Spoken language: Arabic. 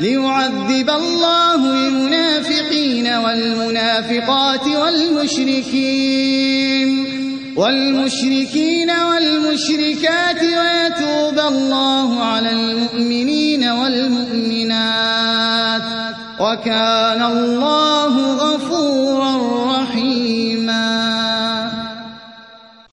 ليعذب الله المنافقين والمنافقات والمشركين والمشركين والمشركات ويتوب الله على المؤمنين والمؤمنات وكان الله